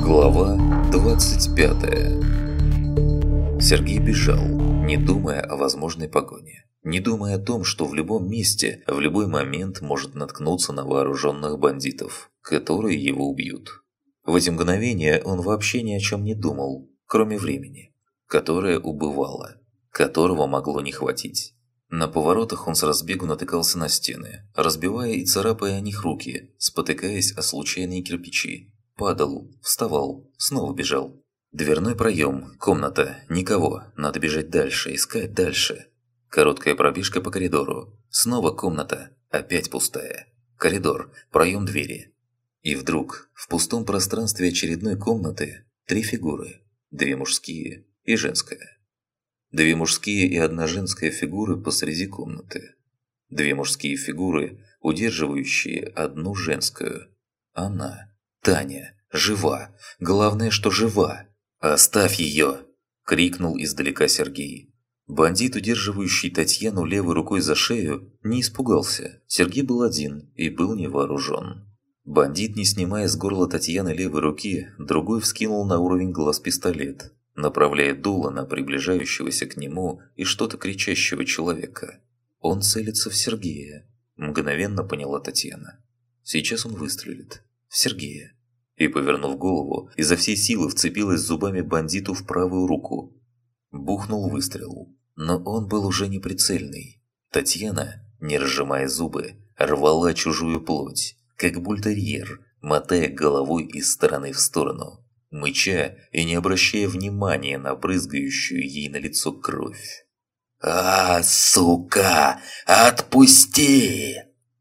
Глава 25 Сергей бежал, не думая о возможной погоне. Не думая о том, что в любом месте, в любой момент может наткнуться на вооруженных бандитов, которые его убьют. В эти мгновения он вообще ни о чем не думал, кроме времени, которое убывало, которого могло не хватить. На поворотах он с разбегу натыкался на стены, разбивая и царапая о них руки, спотыкаясь о случайные кирпичи. Падал, вставал, снова бежал. Дверной проем, комната, никого, надо бежать дальше, искать дальше. Короткая пробежка по коридору, снова комната, опять пустая. Коридор, проем двери. И вдруг, в пустом пространстве очередной комнаты, три фигуры, две мужские и женская. Две мужские и одна женская фигуры посреди комнаты. Две мужские фигуры, удерживающие одну женскую. Она, Таня, жива. Главное, что жива. «Оставь ее!» – крикнул издалека Сергей. Бандит, удерживающий Татьяну левой рукой за шею, не испугался. Сергей был один и был не вооружен. Бандит, не снимая с горла Татьяны левой руки, другой вскинул на уровень глаз пистолет направляя дуло на приближающегося к нему и что-то кричащего человека. Он целится в Сергея, мгновенно поняла Татьяна. Сейчас он выстрелит. В Сергея. И, повернув голову, изо всей силы вцепилась зубами бандиту в правую руку. Бухнул выстрел. Но он был уже неприцельный. Татьяна, не разжимая зубы, рвала чужую плоть, как бультерьер, мотая головой из стороны в сторону мыча и не обращая внимания на брызгающую ей на лицо кровь. «А, сука! Отпусти!»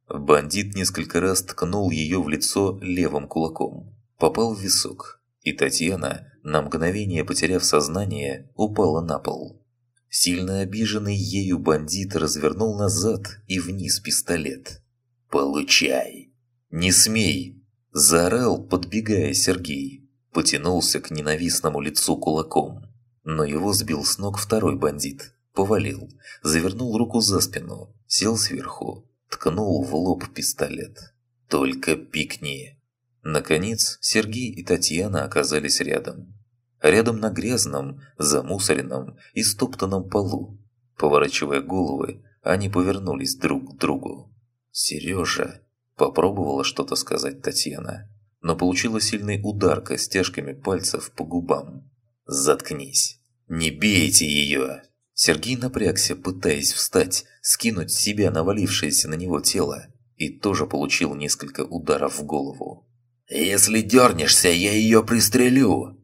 Бандит несколько раз ткнул ее в лицо левым кулаком. Попал в висок, и Татьяна, на мгновение потеряв сознание, упала на пол. Сильно обиженный ею бандит развернул назад и вниз пистолет. «Получай!» «Не смей!» – заорал, подбегая Сергей потянулся к ненавистному лицу кулаком. Но его сбил с ног второй бандит. Повалил, завернул руку за спину, сел сверху, ткнул в лоб пистолет. «Только пикни!» Наконец, Сергей и Татьяна оказались рядом. Рядом на грязном, замусоренном и стоптанном полу. Поворачивая головы, они повернулись друг к другу. «Сережа!» – попробовала что-то сказать Татьяна но получила сильный удар костяшками пальцев по губам. «Заткнись! Не бейте ее!» Сергей напрягся, пытаясь встать, скинуть с себя навалившееся на него тело, и тоже получил несколько ударов в голову. «Если дернешься, я ее пристрелю!»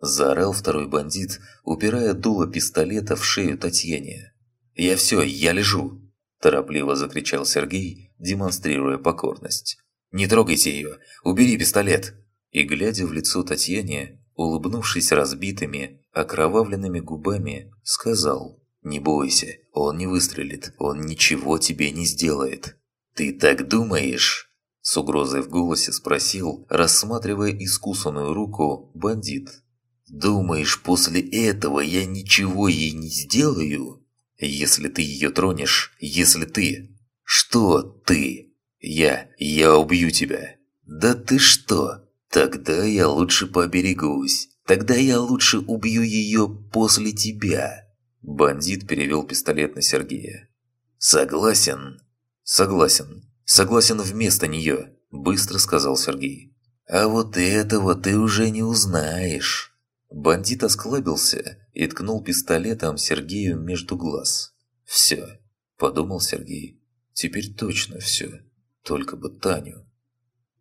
Заорал второй бандит, упирая дуло пистолета в шею Татьяне. «Я все, я лежу!» Торопливо закричал Сергей, демонстрируя покорность. «Не трогайте ее! Убери пистолет!» И, глядя в лицо Татьяне, улыбнувшись разбитыми, окровавленными губами, сказал «Не бойся, он не выстрелит, он ничего тебе не сделает». «Ты так думаешь?» С угрозой в голосе спросил, рассматривая искусанную руку, бандит. «Думаешь, после этого я ничего ей не сделаю? Если ты ее тронешь, если ты...» «Что ты?» «Я... я убью тебя!» «Да ты что? Тогда я лучше поберегусь. Тогда я лучше убью ее после тебя!» Бандит перевел пистолет на Сергея. «Согласен?» «Согласен. Согласен вместо нее», – быстро сказал Сергей. «А вот этого ты уже не узнаешь». Бандит осклабился и ткнул пистолетом Сергею между глаз. «Все», – подумал Сергей. «Теперь точно все». Только бы Таню.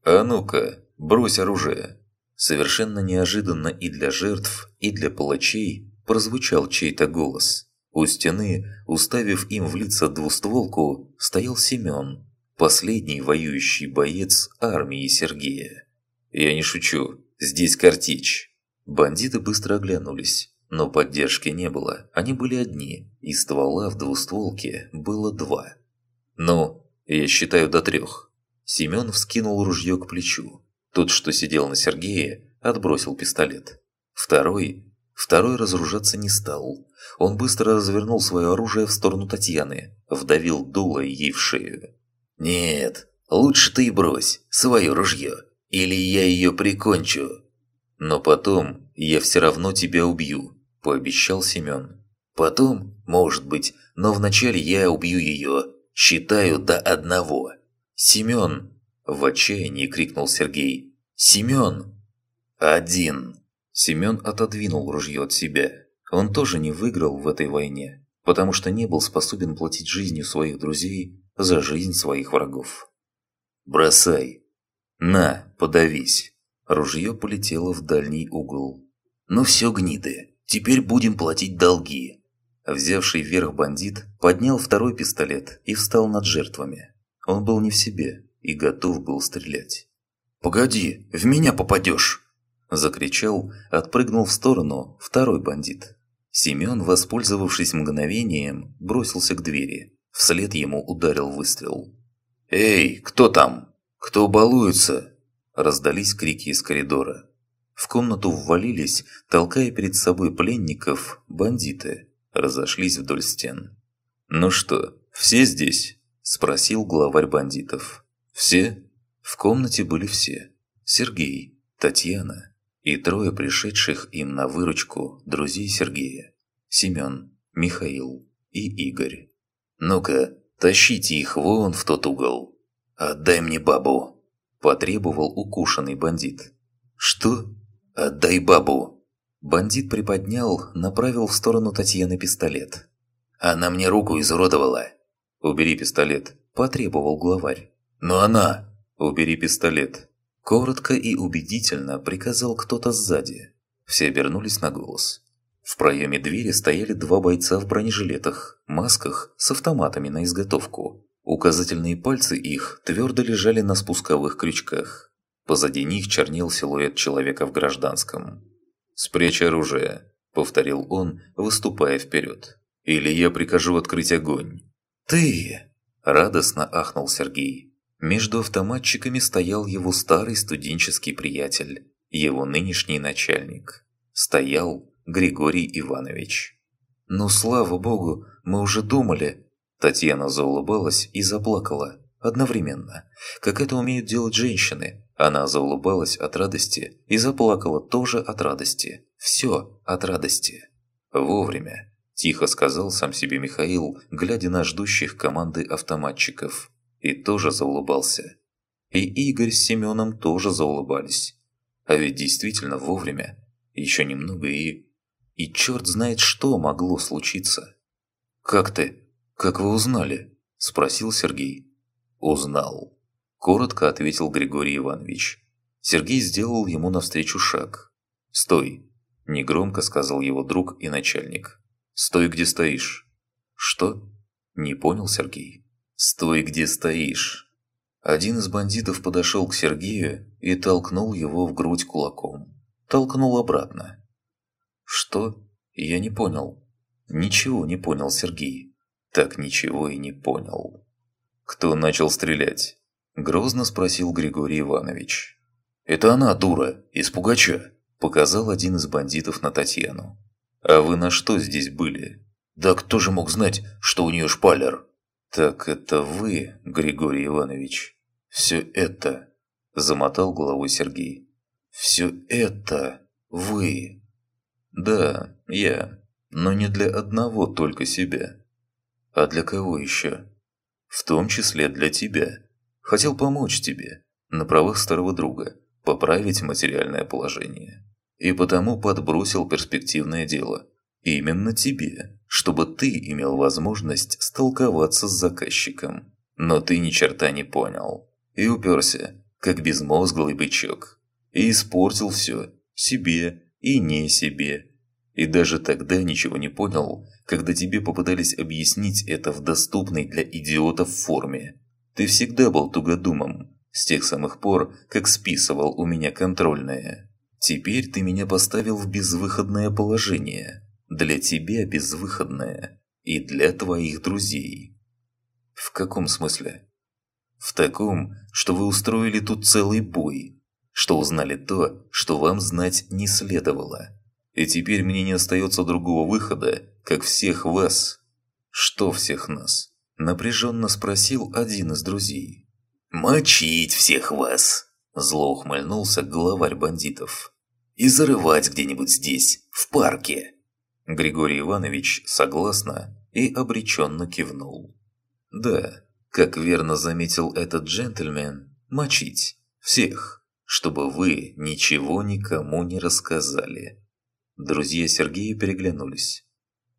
«А ну-ка, брось оружие!» Совершенно неожиданно и для жертв, и для палачей прозвучал чей-то голос. У стены, уставив им в лица двустволку, стоял Семен, последний воюющий боец армии Сергея. «Я не шучу, здесь картечь!» Бандиты быстро оглянулись, но поддержки не было, они были одни, и ствола в двустволке было два. «Ну, я считаю до трех». Семен вскинул ружье к плечу. Тот, что сидел на Сергее, отбросил пистолет. Второй... Второй разоружаться не стал. Он быстро развернул свое оружие в сторону Татьяны, вдавил дуло ей в шею. «Нет, Лучше ты брось свое ружье, или я ее прикончу. Но потом я все равно тебя убью, пообещал Семен. Потом, может быть, но вначале я убью ее. Считаю до одного. Семен! В отчаянии крикнул Сергей. Семен! Один! Семен отодвинул ружье от себя. Он тоже не выиграл в этой войне, потому что не был способен платить жизнью своих друзей за жизнь своих врагов. «Бросай! На, подавись!» Ружье полетело в дальний угол. «Ну все, гниды, теперь будем платить долги!» Взявший вверх бандит поднял второй пистолет и встал над жертвами. Он был не в себе и готов был стрелять. «Погоди, в меня попадешь!» Закричал, отпрыгнул в сторону второй бандит. Семен, воспользовавшись мгновением, бросился к двери. Вслед ему ударил выстрел. «Эй, кто там? Кто балуется?» Раздались крики из коридора. В комнату ввалились, толкая перед собой пленников, бандиты. Разошлись вдоль стен. «Ну что, все здесь?» – спросил главарь бандитов. «Все?» В комнате были все. Сергей, Татьяна, и трое пришедших им на выручку друзей Сергея – Семен, Михаил и Игорь. «Ну-ка, тащите их вон в тот угол. Отдай мне бабу!» – потребовал укушенный бандит. «Что? Отдай бабу!» Бандит приподнял, направил в сторону Татьяны пистолет. «Она мне руку изуродовала!» «Убери пистолет!» – потребовал главарь. «Но она!» «Убери пистолет!» Коротко и убедительно приказал кто-то сзади. Все обернулись на голос. В проеме двери стояли два бойца в бронежилетах, масках с автоматами на изготовку. Указательные пальцы их твердо лежали на спусковых крючках. Позади них чернел силуэт человека в гражданском. «Спрячь оружие», – повторил он, выступая вперед. «Или я прикажу открыть огонь». «Ты!» – радостно ахнул Сергей. Между автоматчиками стоял его старый студенческий приятель, его нынешний начальник. Стоял Григорий Иванович. «Ну, слава богу, мы уже думали!» Татьяна заулыбалась и заплакала одновременно, как это умеют делать женщины. Она заулыбалась от радости и заплакала тоже от радости. Все от радости. Вовремя, тихо сказал сам себе Михаил, глядя на ждущих команды автоматчиков и тоже заулыбался. И Игорь с Семеном тоже заулыбались. А ведь действительно вовремя. Еще немного и... И черт знает, что могло случиться. «Как ты? Как вы узнали?» – спросил Сергей. «Узнал», – коротко ответил Григорий Иванович. Сергей сделал ему навстречу шаг. «Стой!» – негромко сказал его друг и начальник. «Стой, где стоишь!» «Что?» – не понял Сергей. «Стой, где стоишь!» Один из бандитов подошел к Сергею и толкнул его в грудь кулаком. Толкнул обратно. «Что?» Я не понял. Ничего не понял Сергей. Так ничего и не понял. «Кто начал стрелять?» Грозно спросил Григорий Иванович. «Это она, дура, из Пугача», показал один из бандитов на Татьяну. «А вы на что здесь были?» «Да кто же мог знать, что у нее шпалер?» «Так это вы, Григорий Иванович? Все это...» – замотал головой Сергей. «Все это вы?» «Да, я. Но не для одного только себя. А для кого еще?» «В том числе для тебя. Хотел помочь тебе, на правах старого друга, поправить материальное положение. И потому подбросил перспективное дело. Именно тебе, чтобы ты имел возможность столковаться с заказчиком. Но ты ни черта не понял. И уперся, как безмозглый бычок. И испортил все, себе и не себе. И даже тогда ничего не понял, когда тебе попытались объяснить это в доступной для идиотов форме. Ты всегда был тугодумом, с тех самых пор, как списывал у меня контрольное. Теперь ты меня поставил в безвыходное положение для тебя безвыходное и для твоих друзей. В каком смысле? В таком, что вы устроили тут целый бой, что узнали то, что вам знать не следовало. И теперь мне не остается другого выхода, как всех вас. Что всех нас? Напряженно спросил один из друзей. «Мочить всех вас!» – зло ухмыльнулся главарь бандитов. «И зарывать где-нибудь здесь, в парке!» Григорий Иванович согласно и обреченно кивнул. «Да, как верно заметил этот джентльмен, мочить всех, чтобы вы ничего никому не рассказали». Друзья Сергея переглянулись.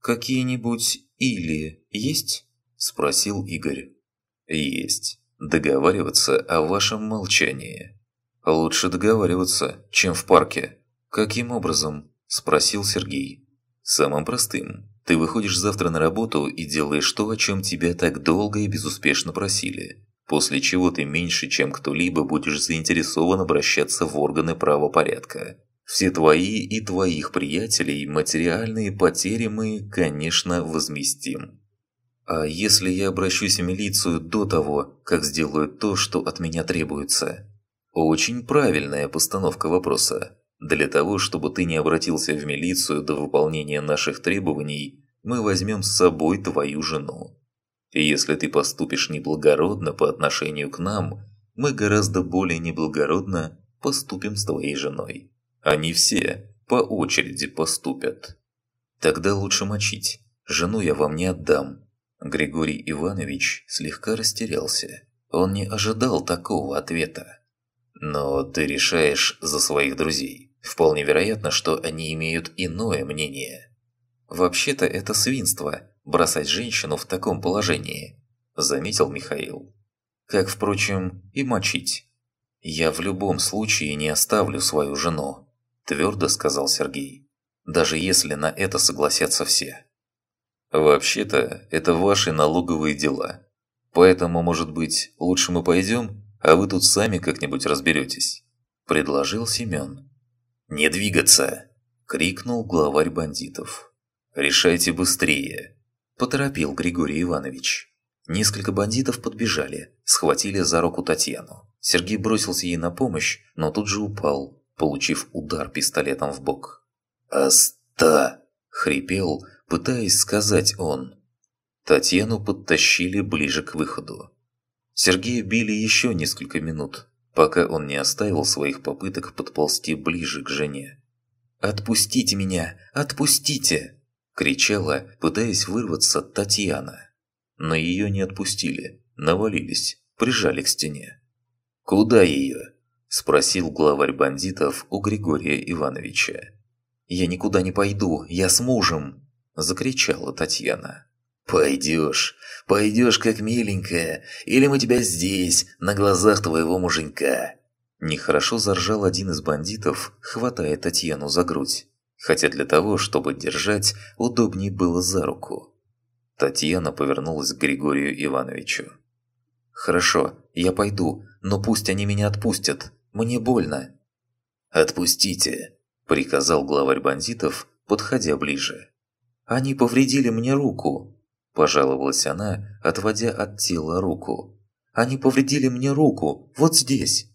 «Какие-нибудь «или» есть?» – спросил Игорь. «Есть. Договариваться о вашем молчании. Лучше договариваться, чем в парке. Каким образом? Спросил Сергей. Самым простым. Ты выходишь завтра на работу и делаешь то, о чем тебя так долго и безуспешно просили. После чего ты меньше, чем кто-либо будешь заинтересован обращаться в органы правопорядка. Все твои и твоих приятелей материальные потери мы, конечно, возместим. А если я обращусь в милицию до того, как сделаю то, что от меня требуется? Очень правильная постановка вопроса. Для того, чтобы ты не обратился в милицию до выполнения наших требований, мы возьмем с собой твою жену. Если ты поступишь неблагородно по отношению к нам, мы гораздо более неблагородно поступим с твоей женой. Они все по очереди поступят. Тогда лучше мочить. Жену я вам не отдам, Григорий Иванович слегка растерялся. Он не ожидал такого ответа. «Но ты решаешь за своих друзей. Вполне вероятно, что они имеют иное мнение». «Вообще-то это свинство – бросать женщину в таком положении», – заметил Михаил. «Как, впрочем, и мочить. Я в любом случае не оставлю свою жену», – твердо сказал Сергей. «Даже если на это согласятся все». «Вообще-то, это ваши налоговые дела. Поэтому, может быть, лучше мы пойдем, а вы тут сами как-нибудь разберетесь», – предложил Семен. «Не двигаться!» – крикнул главарь бандитов. «Решайте быстрее!» – поторопил Григорий Иванович. Несколько бандитов подбежали, схватили за руку Татьяну. Сергей бросился ей на помощь, но тут же упал, получив удар пистолетом в бок. «Оста!» – хрипел, пытаясь сказать он. Татьяну подтащили ближе к выходу. Сергея били еще несколько минут, пока он не оставил своих попыток подползти ближе к жене. «Отпустите меня! Отпустите!» – кричала, пытаясь вырваться Татьяна. Но ее не отпустили, навалились, прижали к стене. «Куда ее?» – спросил главарь бандитов у Григория Ивановича. «Я никуда не пойду, я с мужем!» – закричала Татьяна. «Пойдешь, пойдешь как миленькая, или мы тебя здесь, на глазах твоего муженька!» Нехорошо заржал один из бандитов, хватая Татьяну за грудь. Хотя для того, чтобы держать, удобней было за руку. Татьяна повернулась к Григорию Ивановичу. «Хорошо, я пойду, но пусть они меня отпустят. Мне больно». «Отпустите», – приказал главарь бандитов, подходя ближе. «Они повредили мне руку», – пожаловалась она, отводя от тела руку. «Они повредили мне руку, вот здесь».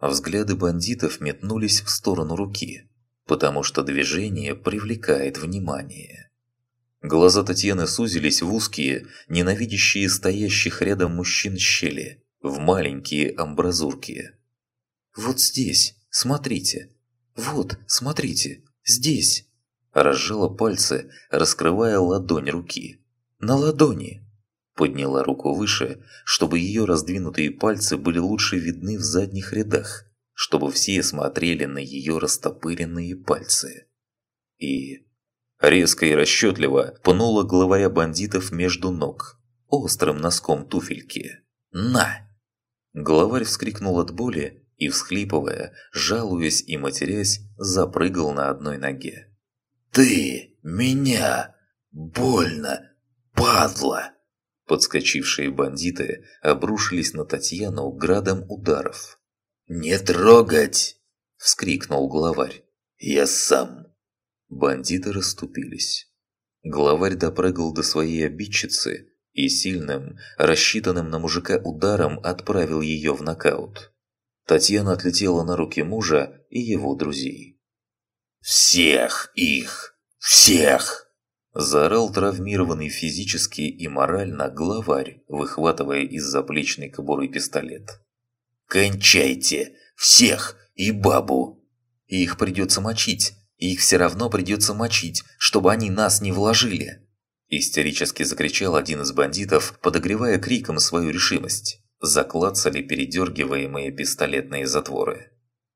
Взгляды бандитов метнулись в сторону руки, потому что движение привлекает внимание. Глаза Татьяны сузились в узкие, ненавидящие стоящих рядом мужчин щели, в маленькие амбразурки. «Вот здесь, смотрите! Вот, смотрите, здесь!» Разжала пальцы, раскрывая ладонь руки. «На ладони!» Подняла руку выше, чтобы ее раздвинутые пальцы были лучше видны в задних рядах, чтобы все смотрели на ее растопыренные пальцы. И резко и расчетливо пнула главаря бандитов между ног, острым носком туфельки. «На!» Главарь вскрикнул от боли и, всхлипывая, жалуясь и матерясь, запрыгал на одной ноге. «Ты меня! Больно! Падла!» Подскочившие бандиты обрушились на Татьяну градом ударов. «Не трогать!» – вскрикнул главарь. «Я сам!» Бандиты расступились. Главарь допрыгал до своей обидчицы и сильным, рассчитанным на мужика ударом отправил ее в нокаут. Татьяна отлетела на руки мужа и его друзей. «Всех их! Всех!» Заорал травмированный физически и морально главарь, выхватывая из заплечной кобуры пистолет. «Кончайте! Всех! И бабу!» «Их придется мочить! Их все равно придется мочить, чтобы они нас не вложили!» Истерически закричал один из бандитов, подогревая криком свою решимость. Заклацали передергиваемые пистолетные затворы.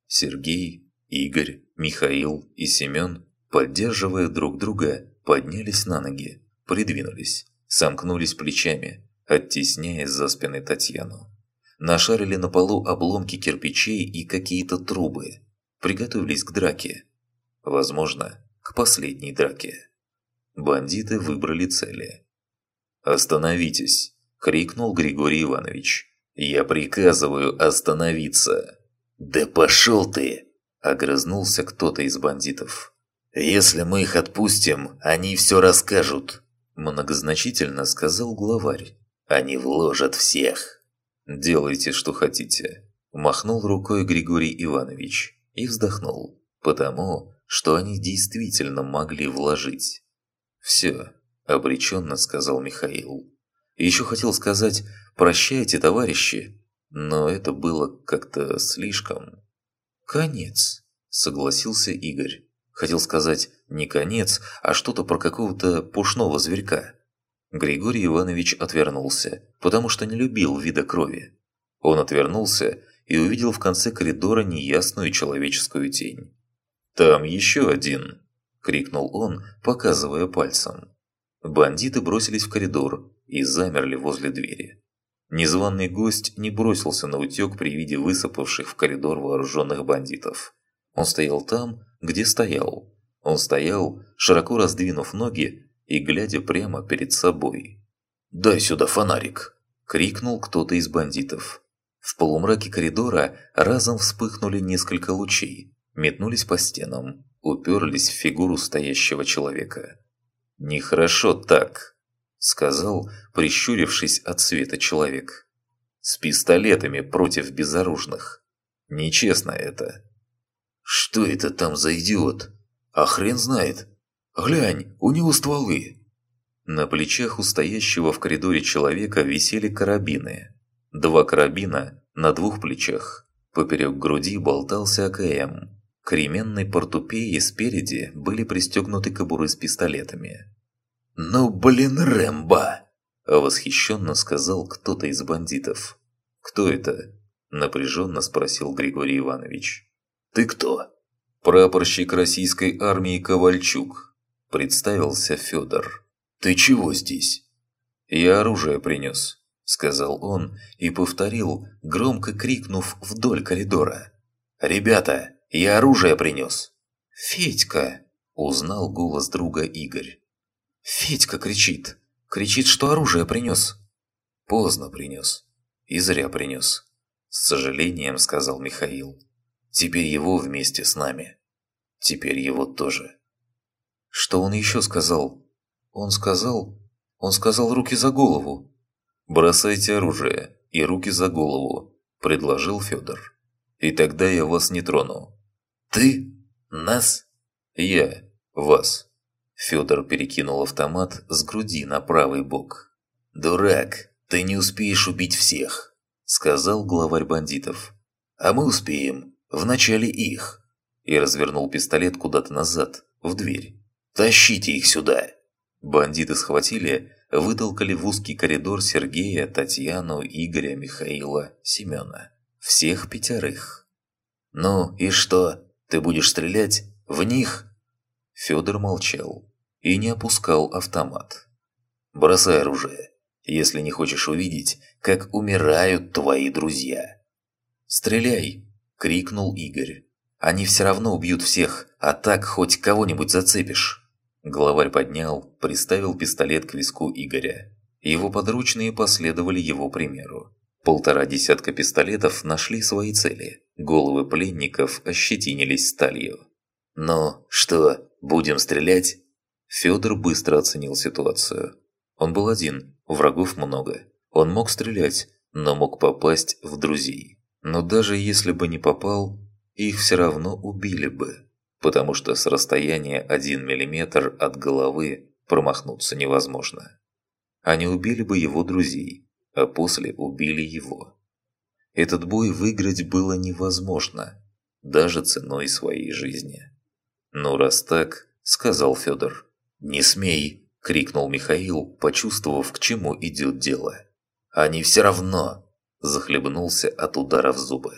Сергей, Игорь, Михаил и Семен, поддерживая друг друга, поднялись на ноги, придвинулись, сомкнулись плечами, оттесняя за спины Татьяну. Нашарили на полу обломки кирпичей и какие-то трубы. Приготовились к драке. Возможно, к последней драке. Бандиты выбрали цели. «Остановитесь!» – крикнул Григорий Иванович. «Я приказываю остановиться!» «Да пошел ты!» – огрызнулся кто-то из бандитов. «Если мы их отпустим, они все расскажут!» Многозначительно сказал главарь. «Они вложат всех!» «Делайте, что хотите!» Махнул рукой Григорий Иванович и вздохнул, потому что они действительно могли вложить. «Все», – обреченно сказал Михаил. Еще хотел сказать «прощайте, товарищи», но это было как-то слишком. «Конец», – согласился Игорь. Хотел сказать не конец, а что-то про какого-то пушного зверька. Григорий Иванович отвернулся, потому что не любил вида крови. Он отвернулся и увидел в конце коридора неясную человеческую тень. «Там еще один!» крикнул он, показывая пальцем. Бандиты бросились в коридор и замерли возле двери. Незваный гость не бросился на утек при виде высыпавших в коридор вооруженных бандитов. Он стоял там, где стоял. Он стоял, широко раздвинув ноги и глядя прямо перед собой. «Дай сюда фонарик!» – крикнул кто-то из бандитов. В полумраке коридора разом вспыхнули несколько лучей, метнулись по стенам, уперлись в фигуру стоящего человека. «Нехорошо так», — сказал, прищурившись от света человек. «С пистолетами против безоружных. Нечестно это». «Что это там за идиот? А хрен знает. Глянь, у него стволы». На плечах у стоящего в коридоре человека висели карабины. Два карабина на двух плечах. Поперек груди болтался АКМ. К ременной портупее спереди были пристегнуты кобуры с пистолетами. «Ну блин, Рэмбо!» – восхищенно сказал кто-то из бандитов. «Кто это?» – напряженно спросил Григорий Иванович. «Ты кто?» «Прапорщик российской армии Ковальчук», – представился Федор. «Ты чего здесь?» «Я оружие принес», – сказал он и повторил, громко крикнув вдоль коридора. «Ребята, я оружие принес!» «Федька!» – узнал голос друга Игорь. «Федька кричит! Кричит, что оружие принес!» «Поздно принес. И зря принес!» С сожалением сказал Михаил. «Теперь его вместе с нами. Теперь его тоже». «Что он еще сказал?» «Он сказал... Он сказал руки за голову!» «Бросайте оружие и руки за голову», – предложил Федор. «И тогда я вас не трону. «Ты? Нас?» «Я. Вас». Федор перекинул автомат с груди на правый бок. «Дурак, ты не успеешь убить всех», — сказал главарь бандитов. «А мы успеем. Вначале их». И развернул пистолет куда-то назад, в дверь. «Тащите их сюда!» Бандиты схватили, вытолкали в узкий коридор Сергея, Татьяну, Игоря, Михаила, Семена. Всех пятерых. «Ну и что?» Ты будешь стрелять в них?» Федор молчал и не опускал автомат. «Бросай оружие, если не хочешь увидеть, как умирают твои друзья». «Стреляй!» – крикнул Игорь. «Они все равно убьют всех, а так хоть кого-нибудь зацепишь». Главарь поднял, приставил пистолет к виску Игоря. Его подручные последовали его примеру. Полтора десятка пистолетов нашли свои цели. Головы пленников ощетинились сталью. «Ну, что, будем стрелять?» Федор быстро оценил ситуацию. Он был один, врагов много. Он мог стрелять, но мог попасть в друзей. Но даже если бы не попал, их все равно убили бы. Потому что с расстояния 1 мм от головы промахнуться невозможно. Они убили бы его друзей, а после убили его. Этот бой выиграть было невозможно, даже ценой своей жизни. «Ну, раз так», — сказал Федор. «Не смей!» — крикнул Михаил, почувствовав, к чему идет дело. «Они все равно!» — захлебнулся от удара в зубы.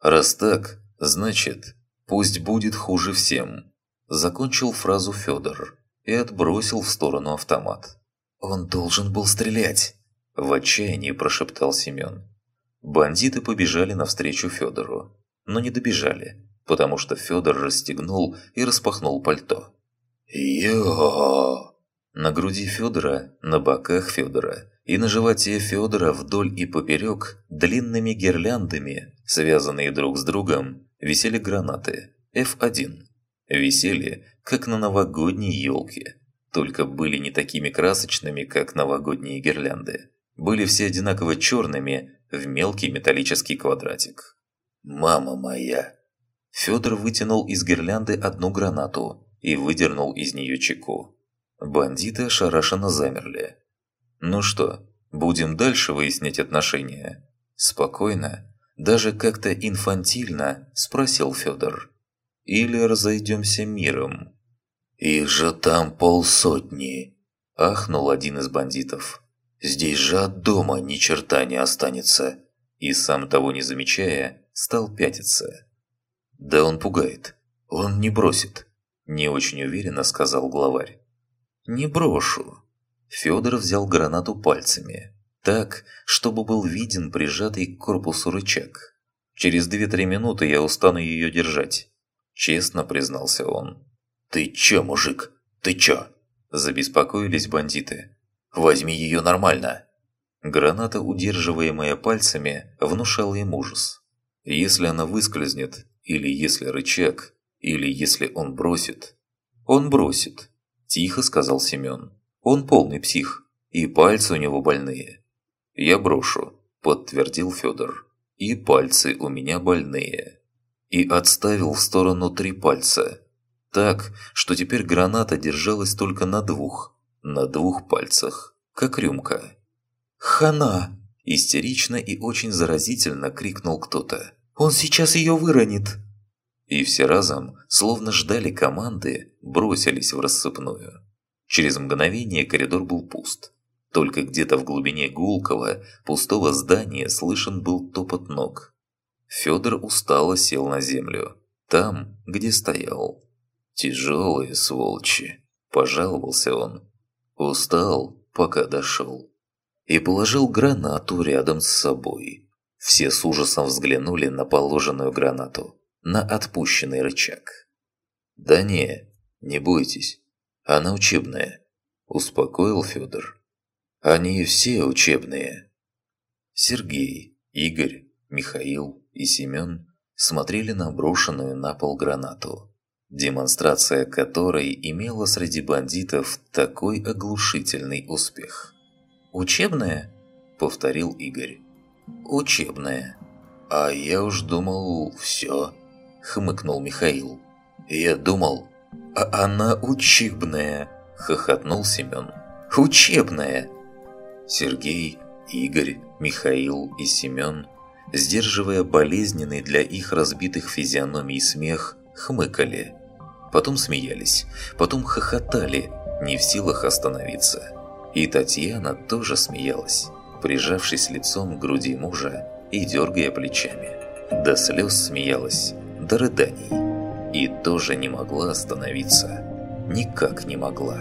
«Раз так, значит, пусть будет хуже всем», — закончил фразу Федор и отбросил в сторону автомат. «Он должен был стрелять!» – в отчаянии прошептал Семен. Бандиты побежали навстречу Федору, но не добежали, потому что Федор расстегнул и распахнул пальто. «Йо!» На груди Федора, на боках Федора и на животе Федора вдоль и поперек длинными гирляндами, связанные друг с другом, висели гранаты F1. Висели, как на новогодней елке, только были не такими красочными, как новогодние гирлянды. Были все одинаково черными в мелкий металлический квадратик. «Мама моя!» Федор вытянул из гирлянды одну гранату и выдернул из нее чеку. Бандиты ошарашенно замерли. «Ну что, будем дальше выяснять отношения?» Спокойно, даже как-то инфантильно спросил Федор. «Или разойдемся миром?» «Их же там полсотни!» – ахнул один из бандитов. «Здесь же от дома ни черта не останется!» И сам того не замечая, стал пятиться. «Да он пугает. Он не бросит», – не очень уверенно сказал главарь. «Не брошу». Федор взял гранату пальцами, так, чтобы был виден прижатый к корпусу рычаг. «Через две-три минуты я устану ее держать», – честно признался он. «Ты чё, мужик? Ты чё?» Забеспокоились бандиты. «Возьми её нормально!» Граната, удерживаемая пальцами, внушала им ужас. Если она выскользнет, или если рычаг, или если он бросит... «Он бросит», – тихо сказал Семён. «Он полный псих, и пальцы у него больные». «Я брошу», – подтвердил Федор. «И пальцы у меня больные». И отставил в сторону три пальца – так, что теперь граната держалась только на двух, на двух пальцах, как рюмка. «Хана!» – истерично и очень заразительно крикнул кто-то. «Он сейчас ее выронит!» И все разом, словно ждали команды, бросились в рассыпную. Через мгновение коридор был пуст. Только где-то в глубине гулкого, пустого здания слышен был топот ног. Федор устало сел на землю, там, где стоял. «Тяжелые сволочи», – пожаловался он. Устал, пока дошел. И положил гранату рядом с собой. Все с ужасом взглянули на положенную гранату, на отпущенный рычаг. «Да не, не бойтесь, она учебная», – успокоил Федор. «Они все учебные». Сергей, Игорь, Михаил и Семен смотрели на брошенную на пол гранату демонстрация которой имела среди бандитов такой оглушительный успех. «Учебная?» – повторил Игорь. «Учебная. А я уж думал, все», – хмыкнул Михаил. «Я думал, а она учебная», – хохотнул Семен. «Учебная!» Сергей, Игорь, Михаил и Семен, сдерживая болезненный для их разбитых физиономий смех, хмыкали – потом смеялись, потом хохотали, не в силах остановиться. И Татьяна тоже смеялась, прижавшись лицом к груди мужа и дергая плечами. До слез смеялась, до рыданий. И тоже не могла остановиться. Никак не могла.